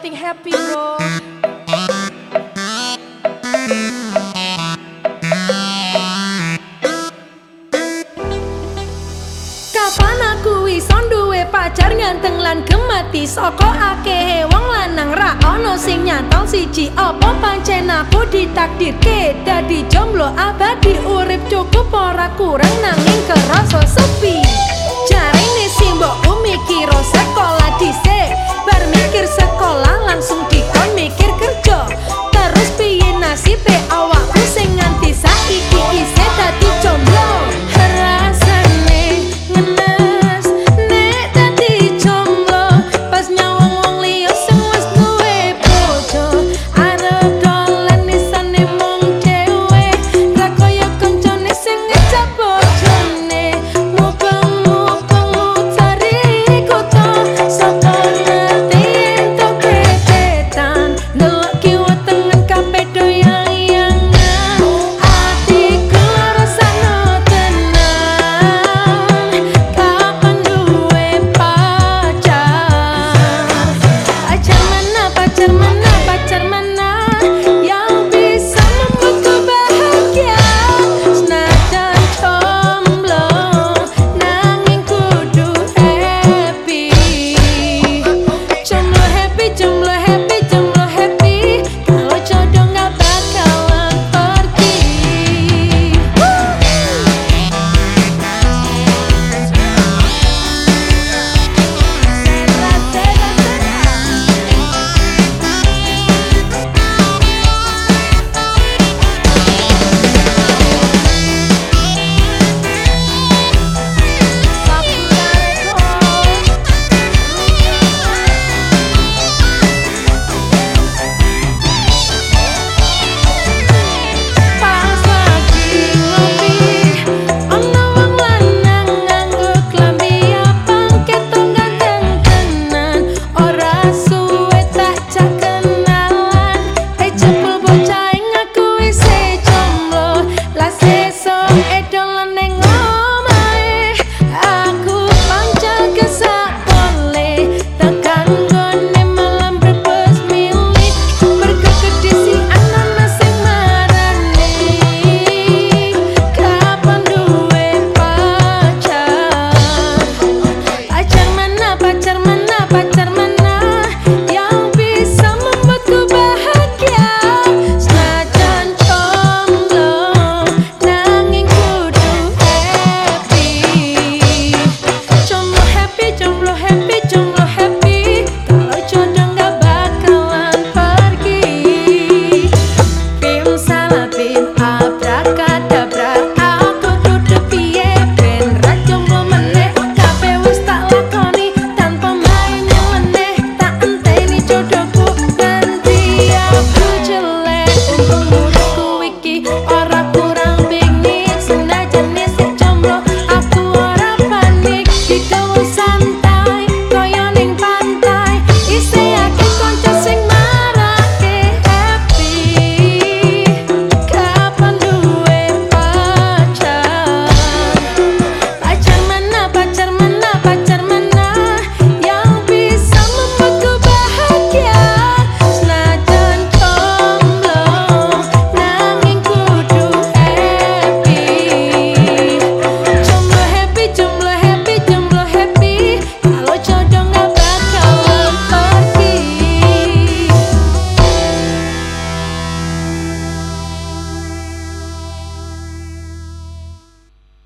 something happy, bro. Kapan aku iso duwe pacar nganteng lan gemati? Soko ake wong lanang ra ono sing nyantong siji. Opo pancen aku ditakdirke Dadi jomblo? Abadi urip cukup ora kurang nanging kerasa